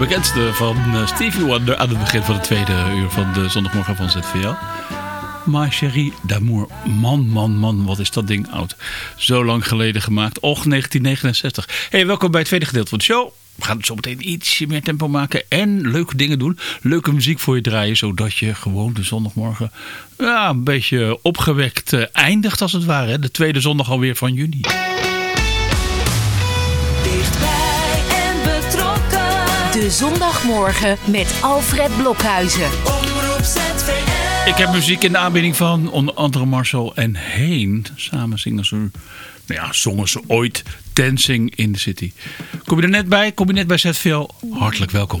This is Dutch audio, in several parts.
bekendste van eh, Stevie Wonder aan het begin van het tweede uur van de zondagmorgen van ZVL. Ma Chérie d'Amour. Man, man, man, wat is dat ding oud. Zo lang geleden gemaakt. Och, 1969. hey, welkom bij het tweede gedeelte van de show. We gaan zo meteen ietsje meer tempo maken en leuke dingen doen. Leuke muziek voor je draaien, zodat je gewoon de zondagmorgen ja, een beetje opgewekt eh, eindigt als het ware. De tweede zondag alweer van juni. De Zondagmorgen met Alfred Blokhuizen. Ik heb muziek in de aanbieding van onder andere Marcel en Heen. Samen zingen ze, nou ja, zongen ze ooit Dancing in the City. Kom je er net bij? Kom je net bij ZVL? Hartelijk welkom.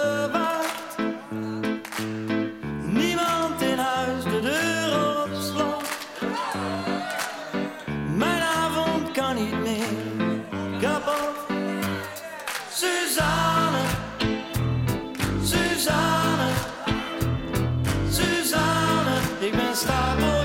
Ik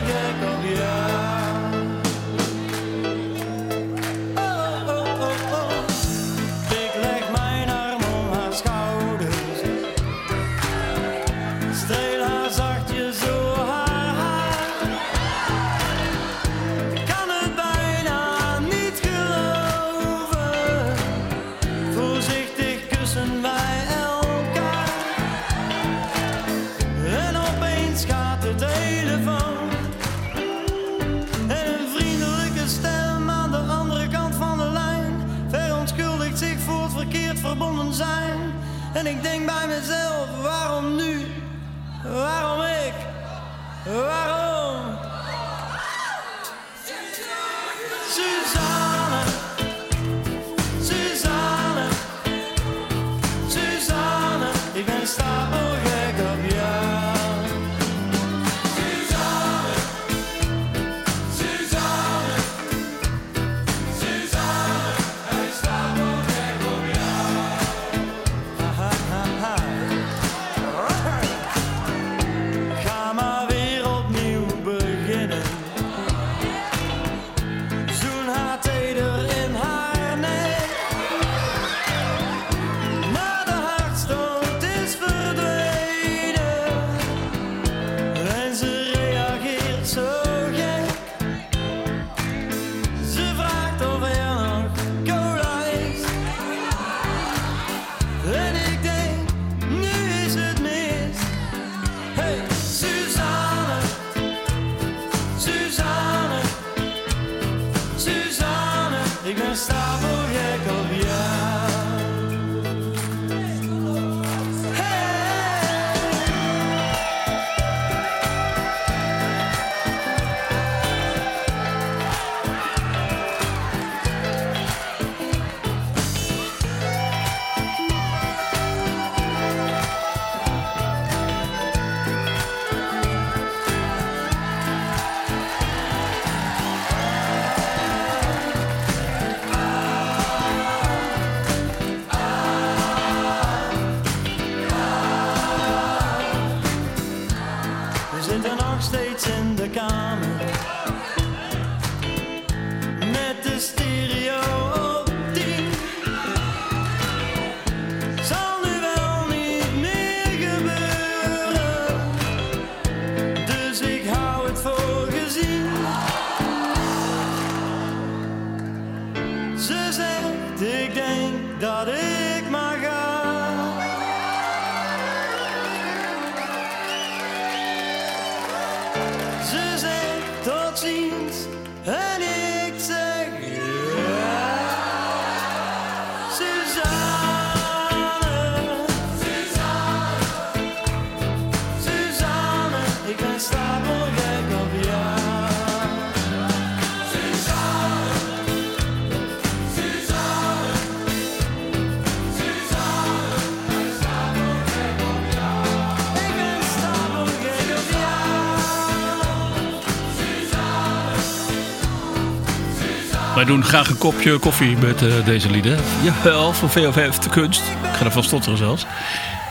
Wij doen graag een kopje koffie met eh, deze lieden. Jawel, van VOF de kunst. Ik ga ervan stotteren zelfs.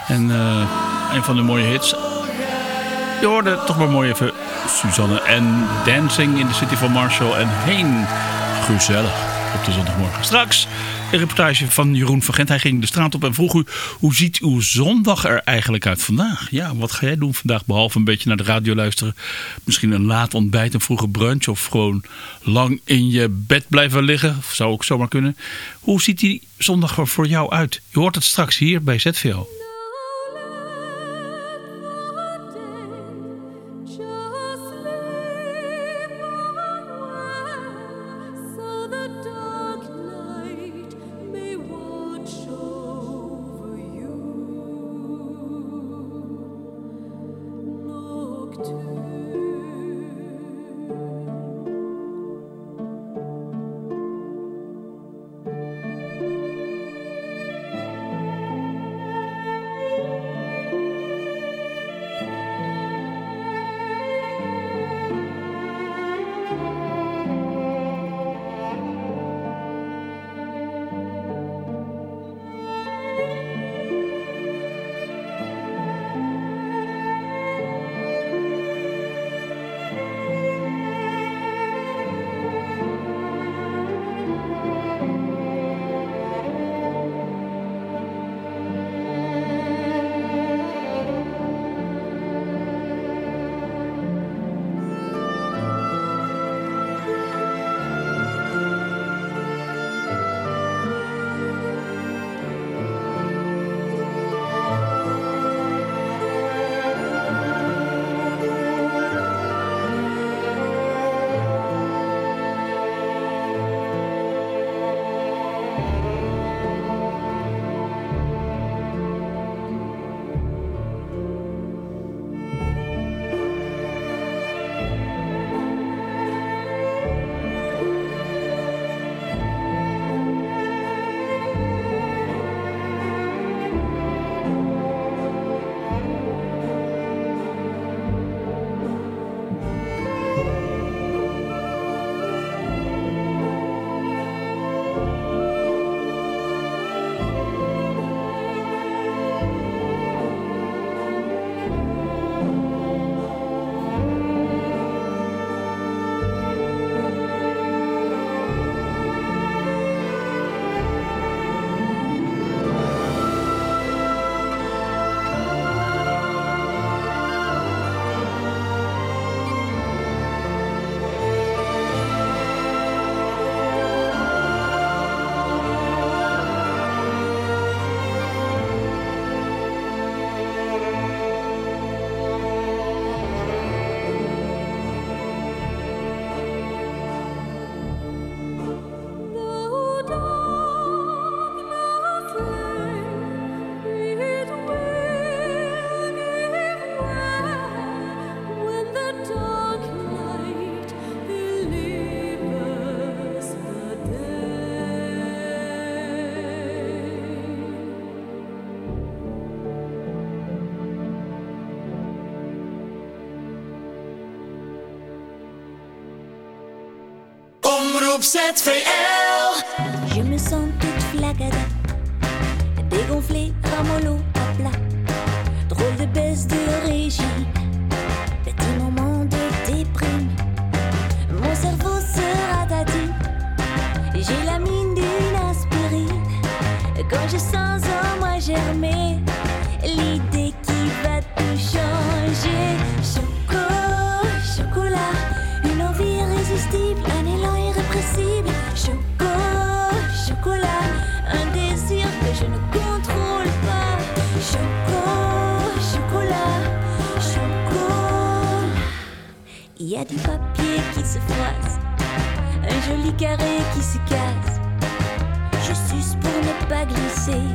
En eh, een van de mooie hits. Je hoorde toch maar mooi even Suzanne en Dancing in the City van Marshall en heen. Gezellig op de zondagmorgen. Straks reportage van Jeroen van Gent. Hij ging de straat op en vroeg u, hoe ziet uw zondag er eigenlijk uit vandaag? Ja, wat ga jij doen vandaag behalve een beetje naar de radio luisteren? Misschien een laat ontbijt, een vroege brunch of gewoon lang in je bed blijven liggen? Zou ook zomaar kunnen. Hoe ziet die zondag er voor jou uit? Je hoort het straks hier bij ZVL. Je me sens toute flagada, dégonflée, ramollo à plat. Drôle de baisse de régime, petit moment de déprime. Mon cerveau se ratatine, j'ai la mine d'une aspirine. Quand je sens en moi germer l'idée y a du papier qui se froisse, un joli carré qui se casse. Je suce pour ne pas glisser.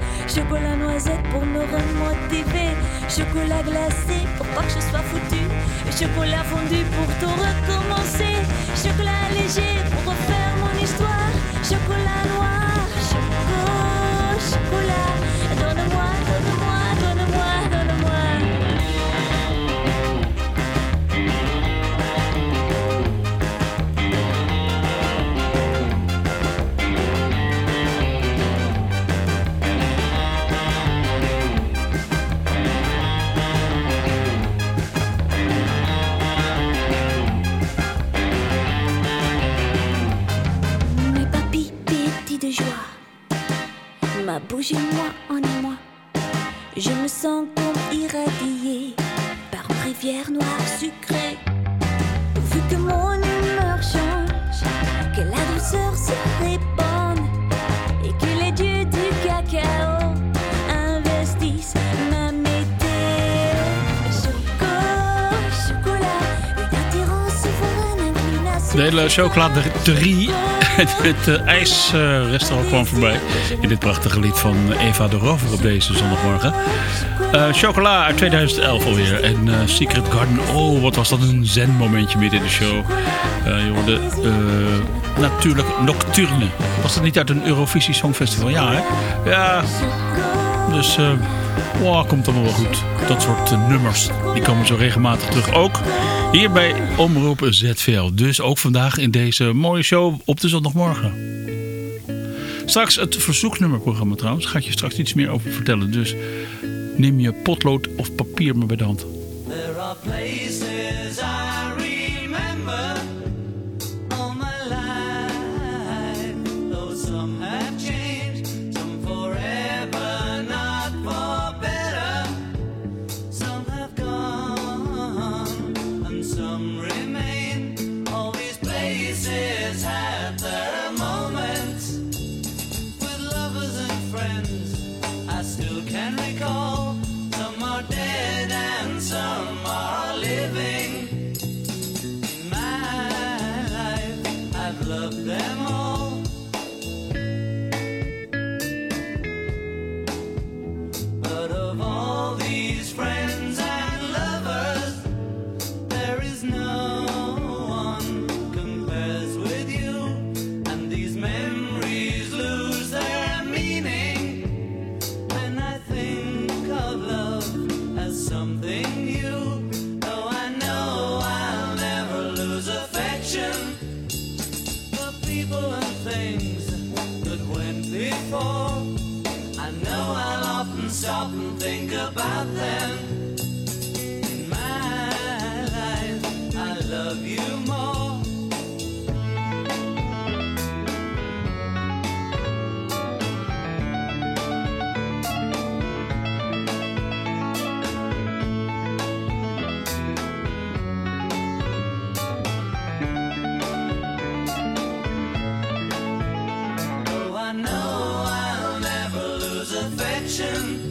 Chocolat noisette pour me remotiver. Chocolat glacé pour pas que je sois foutu. Chocolat fondu pour tout recommencer. Chocolat léger pour refaire mon histoire. Chocolat noir, choco, chocolat. Ma bouche et moi en émoi. Je me sens comme irradiée par une rivière noire sucrée. Pourvu que mon humeur change, que la douceur se répande et que les dieux du cacao investissent ma météo. Choco, chocolat, une attirance souveraine, inclination. De hele chocolaterie en het eh, ijsrestaurant kwam voorbij. In dit prachtige lied van Eva de Rover op deze zondagmorgen. Eh, chocola uit 2011 alweer. En eh, Secret Garden. Oh, wat was dat een zen-momentje midden in de show. Eh, je hoorde natuurlijk Nocturne. Was dat niet uit een Eurovisie Songfestival? Ja, hè? Ja, dus wow, komt allemaal wel goed. Dat soort eh, nummers, die komen zo regelmatig terug. Ook hier bij Omroep ZVL. Dus ook vandaag in deze mooie show op de zondagmorgen. Straks het verzoeknummerprogramma trouwens. Ga ik je straks iets meer over vertellen. Dus neem je potlood of papier maar bij de hand. know I'll never lose affection.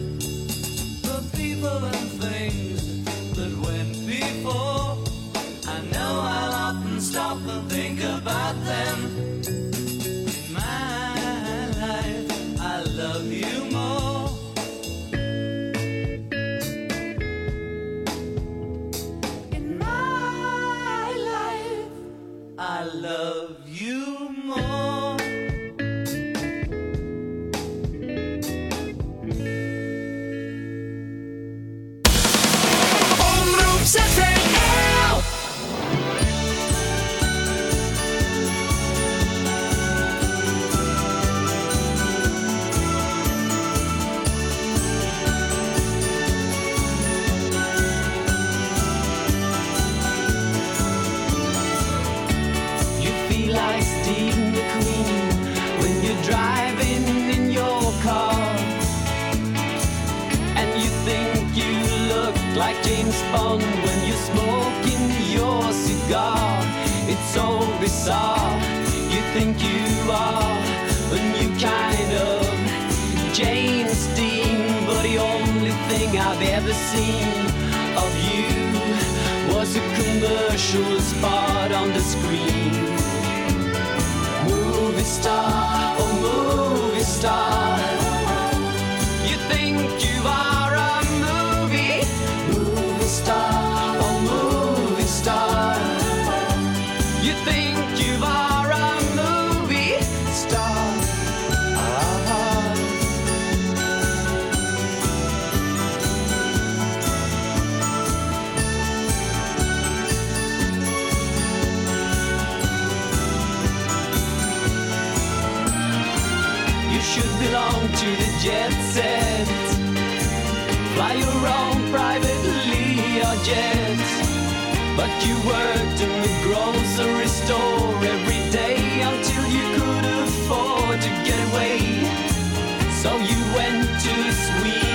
To the jet set. Fly your own private Learjet. But you worked in the grocery store every day until you could afford to get away. So you went to Sweden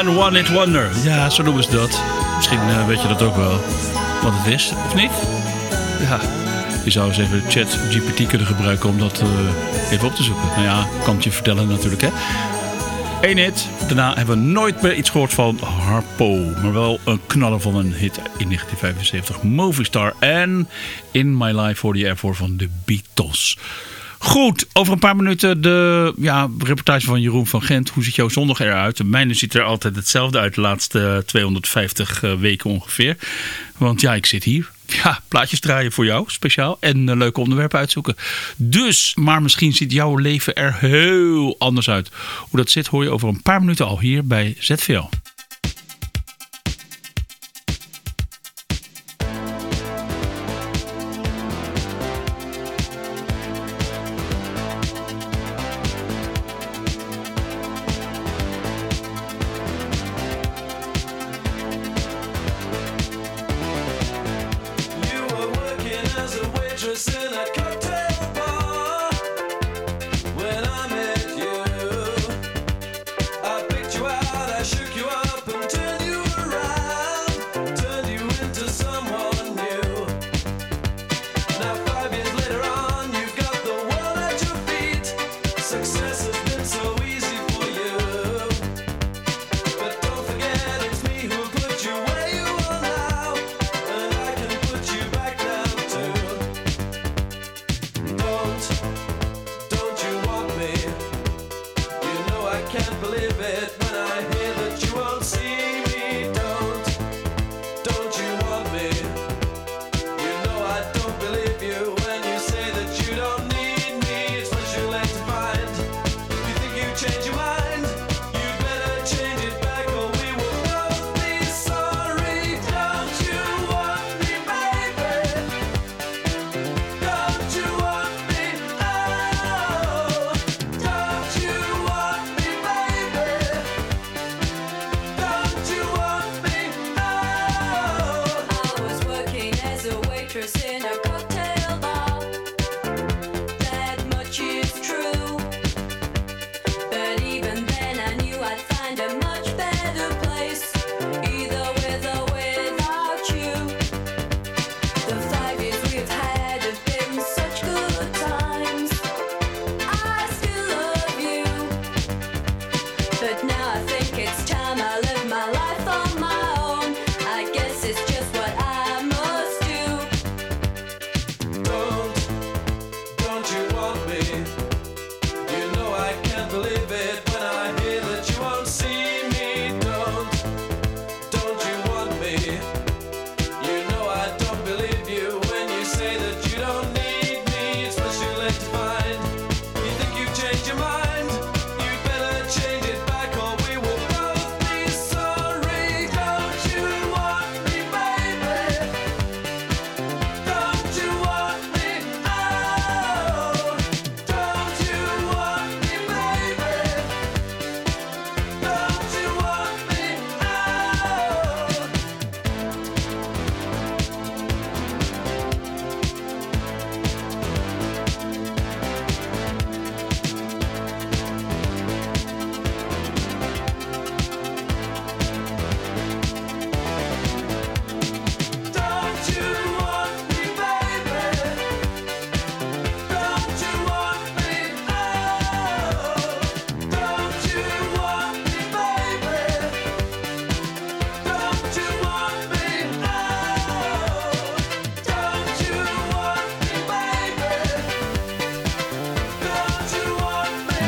Een One It Wonder. Ja, zo noemen ze dat. Misschien eh, weet je dat ook wel. Wat het is, of niet? Ja. Je zou eens even chat GPT kunnen gebruiken om dat eh, even op te zoeken. Nou ja, kan het je vertellen natuurlijk, hè. Eén hit. Daarna hebben we nooit meer iets gehoord van Harpo. Maar wel een knaller van een hit in 1975. Movie Star. En In My Life for the Air van de Beatles. Goed, over een paar minuten de ja, reportage van Jeroen van Gent. Hoe ziet jouw zondag eruit? De mijne ziet er altijd hetzelfde uit de laatste 250 eh, weken ongeveer. Want ja, ik zit hier. Ja, plaatjes draaien voor jou, speciaal. En een leuke onderwerpen uitzoeken. Dus, maar misschien ziet jouw leven er heel anders uit. Hoe dat zit hoor je over een paar minuten al hier bij ZVL.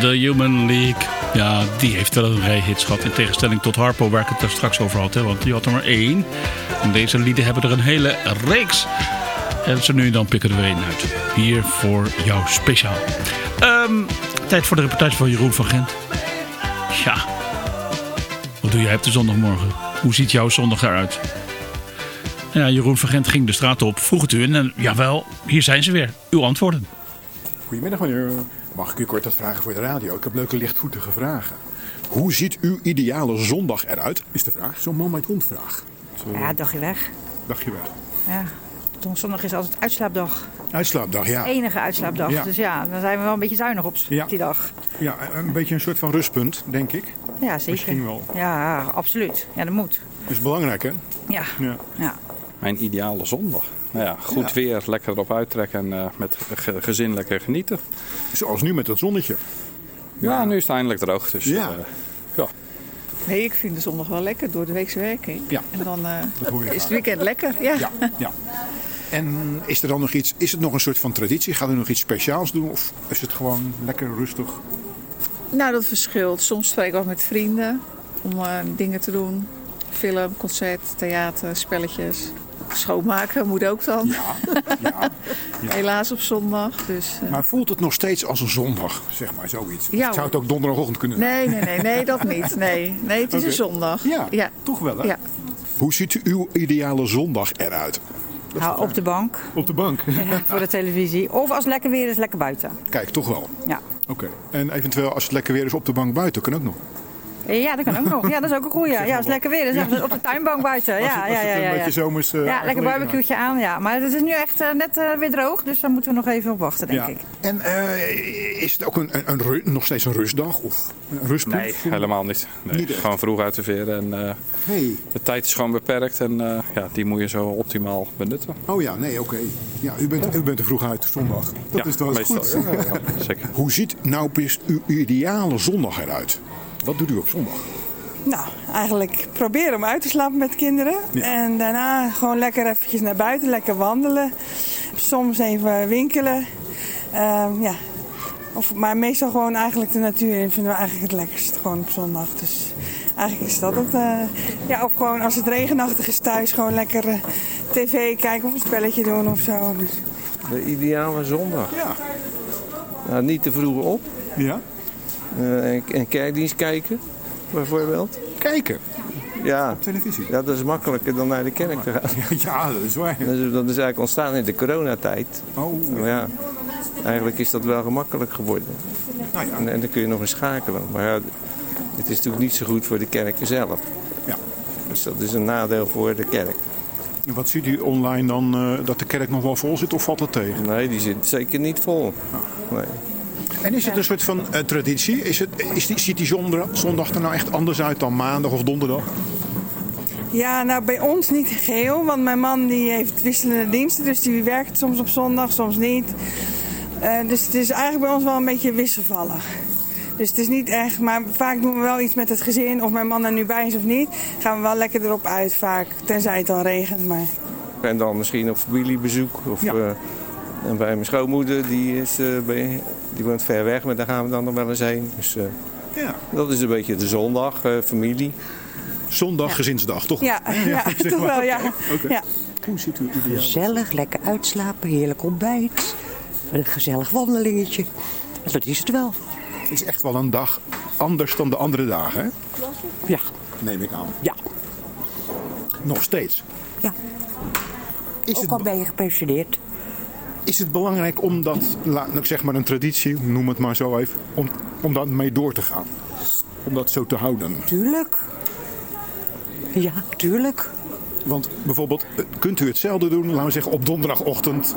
The Human League. Ja, die heeft wel een rij hits gehad. In tegenstelling tot Harpo, waar ik het er straks over had. Hè, want die had er maar één. En deze lieden hebben er een hele reeks. En zo nu en dan pikken er één uit. Hier voor jou speciaal. Ehm, tijd voor de reportage van Jeroen van Gent. Ja. Wat doe jij op de zondagmorgen? Hoe ziet jouw zondag eruit? Ja, Jeroen van Gent ging de straat op, vroeg het u en jawel, hier zijn ze weer. Uw antwoorden. Goedemiddag meneer. Mag ik u kort wat vragen voor de radio? Ik heb leuke lichtvoetige vragen. Hoe ziet uw ideale zondag eruit? Is de vraag. Zo'n man met hondvraag. Zo, Ja, dagje weg. Dagje weg. Ja. Zondag is altijd uitslaapdag. Uitslaapdag, ja. Enige uitslaapdag. Ja. Dus ja, dan zijn we wel een beetje zuinig op Ja. die dag. Ja, een beetje een soort van rustpunt, denk ik. Ja, zeker. Misschien wel. Ja, absoluut. Ja, dat moet. Dat is belangrijk, hè? Ja. Ja. ja. Mijn ideale zondag. Nou ja, goed Ja. weer, lekker erop uittrekken en eh, met ge- gezin lekker genieten. Zoals nu met dat zonnetje. Ja, nu is het eindelijk droog. Dus, Ja. eh, ja. Nee, ik vind de zondag wel lekker door de weekse werking. Ja. En dan eh, Dat hoor je is het weekend lekker. Ja. Ja, ja. En is er dan nog iets, is het nog een soort van traditie? Gaat u nog iets speciaals doen? Of is het gewoon lekker rustig? Nou, dat verschilt. Soms spreek ik wel met vrienden om eh, dingen te doen. Film, concert, theater, spelletjes. Schoonmaken moet ook dan. Ja. ja. Helaas op zondag. Dus, eh, Maar voelt het nog steeds als een zondag, zeg maar, zoiets? Ja, Zou het ook donderdagochtend kunnen zijn? nee, nee, nee, nee, dat niet. Nee, nee het is een zondag. Ja, ja. toch wel, hè? Ja. Hoe ziet uw ideale zondag eruit? Nou, op de bank, Op de bank. voor de televisie. Of als het lekker weer is, lekker buiten. Kijk, toch wel. Ja. Oké. En eventueel als het lekker weer is op de bank buiten, kan ook nog. Ja, dat kan ook nog. Ja, dat is ook een goeie. Ja, als het lekker weer is, op de tuinbank buiten. Als het, Ja, als ja, het ja, een ja. beetje ja. zomers eh, Ja, lekker barbecue'tje aan. Ja. Maar het is nu echt eh, net eh, weer droog, dus daar moeten we nog even op wachten, denk Ja. ik. En eh, is het ook een, een, nog steeds een rustdag? Of een rustpunt? Nee, helemaal niet. Nee, gewoon vroeg uit te veren. En, eh, de tijd is gewoon beperkt en eh, ja, die moet je zo optimaal benutten. Oh ja, nee, oké. Ja, u bent, u bent er vroeg uit, zondag. Dat ja, is wel goed. Ja, ja, zeker. Hoe ziet nou precies uw ideale zondag eruit? Wat doet u op zondag? Nou, eigenlijk proberen om uit te slapen met kinderen. Ja. En daarna gewoon lekker eventjes naar buiten, lekker wandelen. Soms even winkelen. Ehm, ja. Of, maar meestal gewoon eigenlijk de natuur in vinden we eigenlijk het lekkerst. Gewoon op zondag. Dus eigenlijk is dat het. eh, ja, of gewoon als het regenachtig is thuis, gewoon lekker eh, tv kijken of een spelletje doen of zo. Dus. De ideale zondag. Ja. Nou, niet te vroeg op. Ja? Eh, en, en kerkdienst kijken, bijvoorbeeld. Kijken Ja. op televisie. ja, dat is makkelijker dan naar de kerk te gaan. Ja, dat is waar. Dat is, dat is eigenlijk ontstaan in de coronatijd. Oh, Maar ja, eigenlijk is dat wel gemakkelijk geworden. nou ja. En, en dan kun je nog eens schakelen. Maar ja, het is natuurlijk niet zo goed voor de kerken zelf. Ja. Dus dat is een nadeel voor de kerk. En Wat ziet u online dan, eh, dat de kerk nog wel vol zit of valt dat tegen? Nee, die zit zeker niet vol. Nee. En is het een soort van eh, traditie? Is het, is die, ziet die zondag, zondag er nou echt anders uit dan maandag of donderdag? Ja, nou bij ons niet geheel, want mijn man die heeft wisselende diensten, dus die werkt soms op zondag, soms niet. Eh, dus het is eigenlijk bij ons wel een beetje wisselvallig. Dus het is niet echt, maar vaak doen we wel iets met het gezin, of mijn man er nu bij is of niet, gaan we wel lekker erop uit vaak, tenzij het dan regent. Maar... En dan misschien op familiebezoek. Of, Ja. eh, en bij mijn schoonmoeder, die, is, eh, bij, die woont ver weg, maar daar gaan we dan nog wel eens heen. Dus eh, Ja. dat is een beetje de zondag, eh, familie. Zondag, gezinsdag, toch? Ja, ja, zeg toch maar. wel, ja. Oké. ja. Hoe ziet u ideaal? Gezellig, lekker uitslapen, heerlijk ontbijt. Een gezellig wandelingetje. Dat is het wel. Het is echt wel een dag anders dan de andere dagen, hè? Ja, Neem ik aan. ja, Nog steeds. ja. Is Ook het, al ben je gepensioneerd. Is het belangrijk om dat, laat ik zeg maar een traditie, noem het maar zo even, om, om daar mee door te gaan? Om dat zo te houden? Tuurlijk. Ja, tuurlijk. Want bijvoorbeeld, eh, kunt u hetzelfde doen, laten we zeggen, op donderdagochtend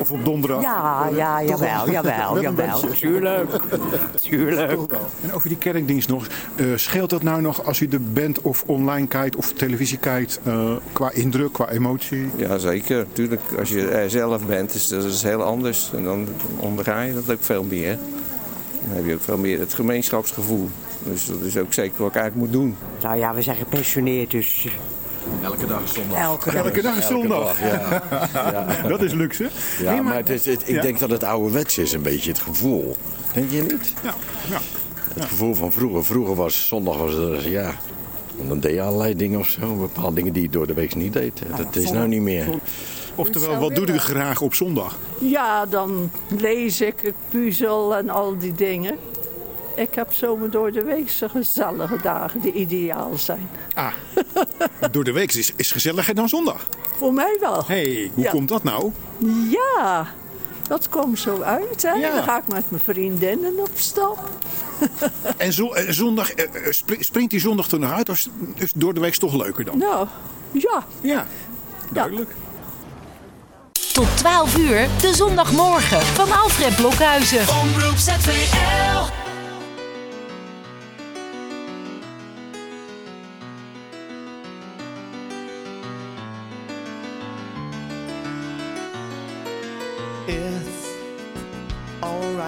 of op donderdag? Ja, ja, jawel, jawel, jawel. Tuurlijk. Tuurlijk. En over die kerkdienst nog, eh, scheelt dat nou nog als u er bent of online kijkt of televisie kijkt, eh, qua indruk, qua emotie? Ja, zeker. Tuurlijk, als je er zelf bent, is dat is heel anders. En dan onderga je dat ook veel meer. Dan heb je ook veel meer het gemeenschapsgevoel. Dus dat is ook zeker wat ik eigenlijk moet doen. Nou ja, we zijn gepensioneerd, dus Elke dag is zondag. Elke dag. Elke dag is zondag. ja. Ja. Dat is luxe. Ja, maar, het is, het- ik Ja. denk dat het ouderwets is, een beetje het gevoel. Denk je niet? Ja, ja. Het gevoel van vroeger. Vroeger was zondag, was er, ja, dan deed je allerlei dingen of zo. Bepaalde dingen die je door de week niet deed. Dat is nou niet meer. Oftewel, wat doet u graag op zondag? Ja, dan lees ik, ik puzzel en al die dingen. Ik heb zomaar door de week gezellige dagen die ideaal zijn. Ah, door de week is, is gezelliger dan zondag. Voor mij wel. hey, hoe Ja. komt dat nou? Ja, dat komt zo uit. Hè? Dan ga ik met mijn vriendinnen op stap. En zo, eh, zondag, eh, eh, spri- springt die zondag er nog uit? Of is- is door de week toch leuker dan? Nou, ja. Ja, duidelijk. Tot 12 uur, de zondagmorgen van Alfred Blokhuizen. Omroep ZVL.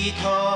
Sweet home.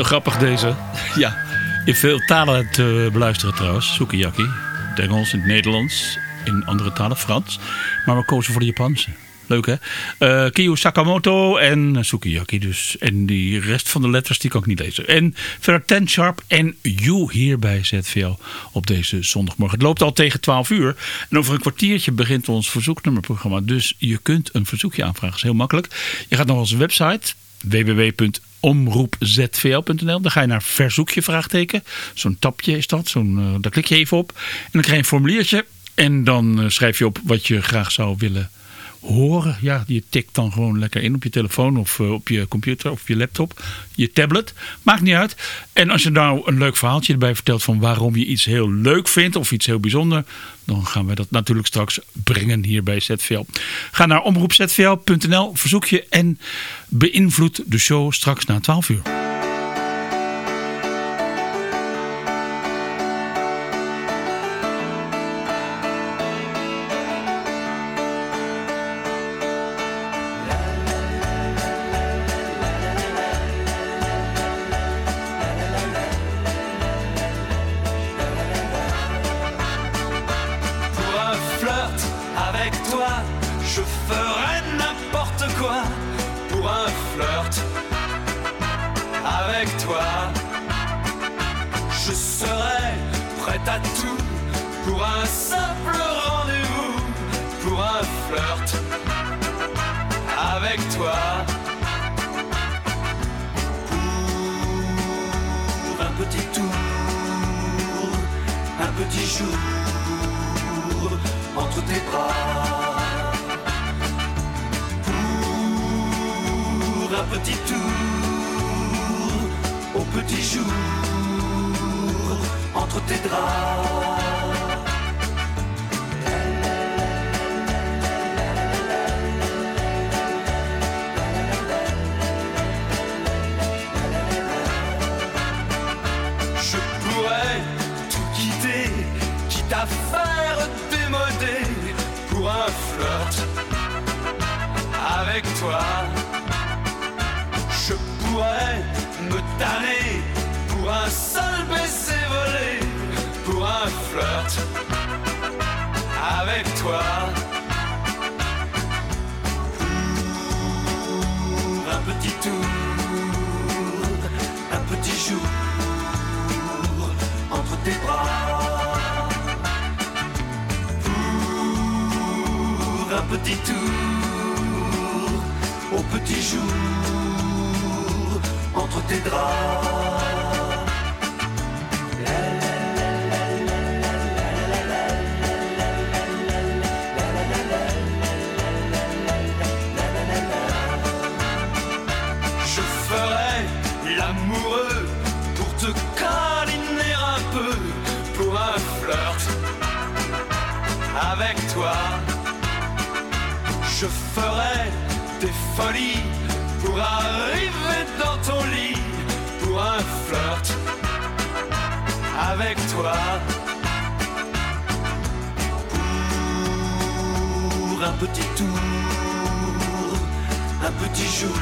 Zo grappig deze. Ja, in veel talen te beluisteren trouwens. Sukiyaki. Het Engels, in het Nederlands, in andere talen, Frans. Maar we kozen voor de Japanse. Leuk hè? Eh Kiyo Sakamoto en Sukiyaki dus. En die rest van de letters die kan ik niet lezen. En verder Ten Sharp en You hier bij ZVL op deze zondagmorgen. Het loopt al tegen 12 uur. En over een kwartiertje begint ons verzoeknummerprogramma. Dus je kunt een verzoekje aanvragen. Dat is heel makkelijk. Je gaat naar onze website www.omroepzvl.nl. Dan ga je naar verzoekje vraagteken. Zo'n tapje is dat. Eh, daar klik je even op. En dan krijg je een formuliertje. En dan eh, schrijf je op wat je graag zou willen horen. Ja, je tikt dan gewoon lekker in op je telefoon of eh, op je computer of je laptop, je tablet. Maakt niet uit. En als je nou een leuk verhaaltje erbij vertelt van waarom je iets heel leuk vindt of iets heel bijzonder, dan gaan we dat natuurlijk straks brengen hier bij ZVL. Ga naar omroepzvl.nl, verzoek je en beïnvloed de show straks na 12 uur. Ferais n'importe quoi. Pour un flirt avec toi, je serais prêt à tout. Pour un simple rendez-vous, pour un flirt avec toi. Pour un petit tour, un petit jour entre tes bras un petit tour au petit jour entre tes draps. Je pourrais tout quitter, quitte à faire démoder pour un flirt avec toi. Me tanner pour un seul baiser volé, pour un flirt avec toi. Pour un petit tour, un petit jour entre tes bras. Pour un petit tour au petit jour entre tes draps. Je ferai l'amoureux pour te câliner un peu Pour un flirt Avec toi. Je ferai tes folies pour arriver ton lit, pour un flirt avec toi. Pour un petit tour, un petit jour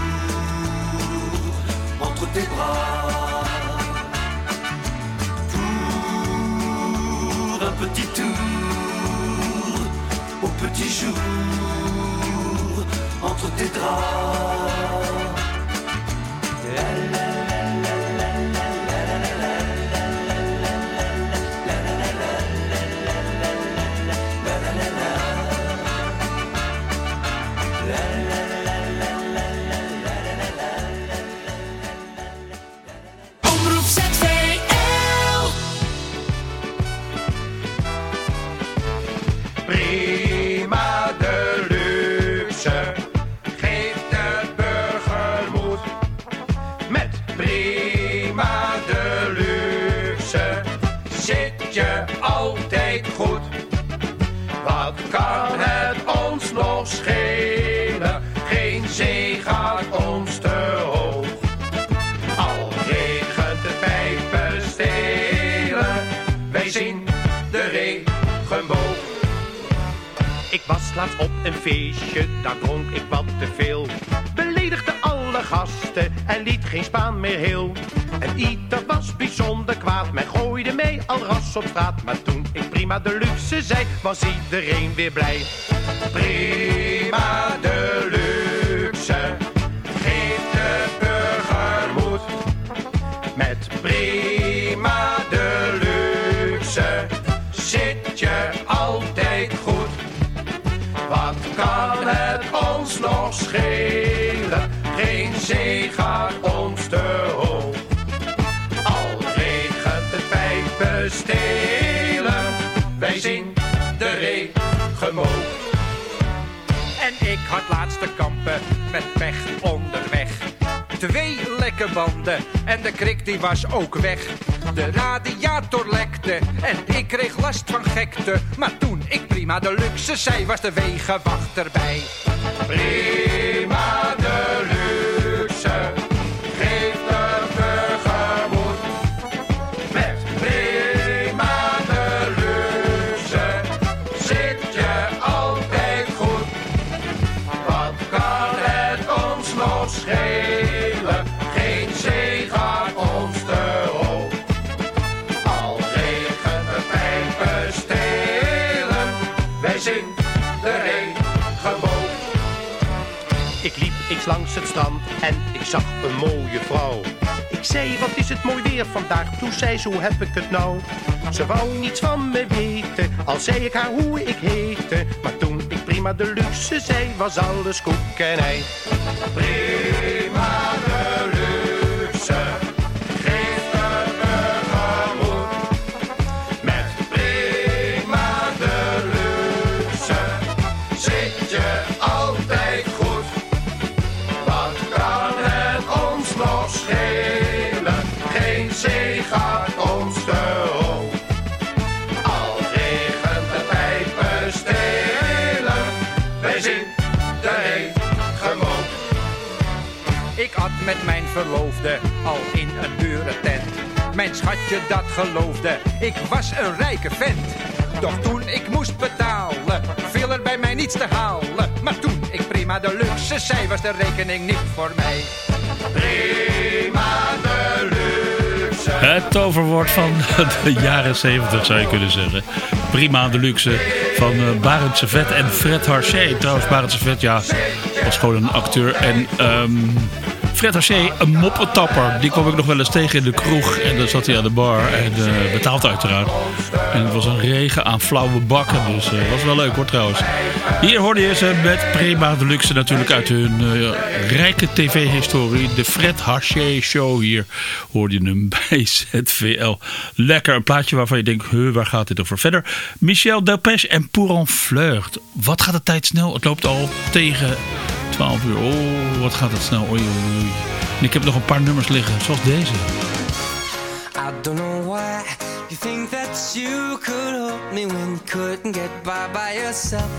entre tes bras. Pour un petit tour au petit jour entre tes draps. Een feestje, daar dronk ik wat te veel. Beledigde alle gasten en liet geen spaan meer heel. En ieder was bijzonder kwaad, men gooide mij al ras op straat. Maar toen ik prima de luxe zei, was iedereen weer blij. Prima de luxe, Geen zee ons te hoog. Al regent het pijpen stelen, wij zien de regenboog. En ik had laatst te kampen met pech onderweg. Twee lekke banden en de krik die was ook weg. De radiator lekte en ik kreeg last van gekte. Maar toen ik prima de luxe zei, was de wegenwacht erbij. Langs het strand en ik zag een mooie vrouw. Ik zei, wat is het mooi weer vandaag? Toen zei ze, hoe heb ik het nou? Ze wou niets van me weten, al zei ik haar hoe ik heette. Maar toen ik prima de luxe zei, was alles koek en ei. Prima de luxe, verloofde al in een burentent. Mijn schatje dat geloofde, ik was een rijke vent. Doch toen ik moest betalen, viel er bij mij niets te halen. Maar toen ik prima de luxe zei, was de rekening niet voor mij. Prima de luxe. Het toverwoord van de jaren 70 zou je kunnen zeggen. Prima de luxe van uh, Barend Servet en Fred Harché. Trouwens, Barend Servet, ja, was gewoon een acteur. En ehm, Fred Harché, een moppetapper. Die kwam ik nog wel eens tegen in de kroeg. En dan zat hij aan de bar en uh, uiteraard. En het was een regen aan flauwe bakken. Dus dat uh, was wel leuk hoor trouwens. Hier hoorde je ze met Prima de luxe natuurlijk uit hun uh, rijke tv-historie. De Fred Harché Show hier hoorde je hem bij ZVL. Lekker, een plaatje waarvan je denkt, huh, waar gaat dit over? Verder, Michel Delpech en Pour en Fleur. Wat gaat de tijd snel? Het loopt al tegen 12 uur. Oh, wat gaat het snel. Oei, oei. En ik heb nog een paar nummers liggen, zoals deze. I don't know why you think that you could help me when you couldn't get by by yourself.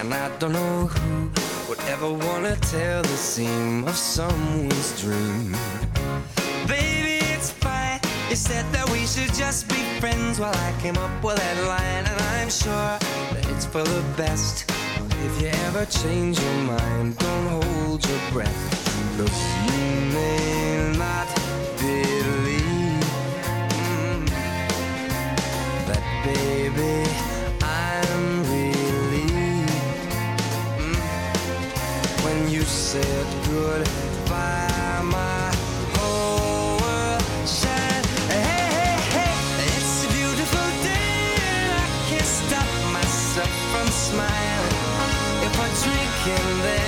And I don't know who would ever wanna tell the seam of someone's dream. Baby, it's fine. You said that we should just be friends while I came up with that line. And I'm sure that it's for the best. If you ever change your mind, don't hold your breath. Look, you may not believe mm, that, baby, I'm relieved mm, when you said goodbye. Drink and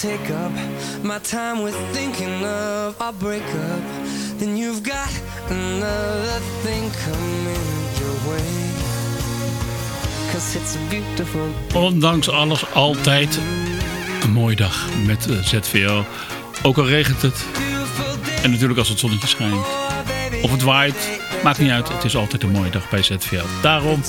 Take up my time with thinking of our breakup, then you've got another thing coming your way. Cause it's a beautiful Ondanks alles altijd een mooie dag met eh, ZVL. Ook al regent het. En natuurlijk als het zonnetje schijnt. Of het waait. Maakt niet uit. Het is altijd een mooie dag bij ZVL. Daarom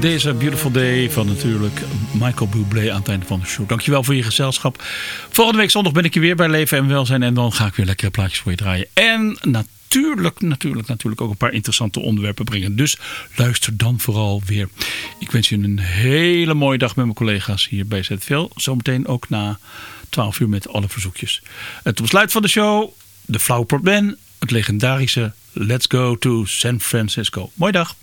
deze Beautiful Day van natuurlijk Michael Bublé aan het einde van de show. Dankjewel voor je gezelschap. Volgende week zondag ben ik hier weer bij Leven en Welzijn. En dan ga ik weer lekkere plaatjes voor je draaien. En natuurlijk, natuurlijk, natuurlijk ook een paar interessante onderwerpen brengen. Dus luister dan vooral weer. Ik wens je een hele mooie dag met mijn collega's hier bij ZVL. Zometeen ook na 12 uur met alle verzoekjes. En tot besluit van de show, de Flowerport Band, het legendarische Let's Go to San Francisco. Mooie dag.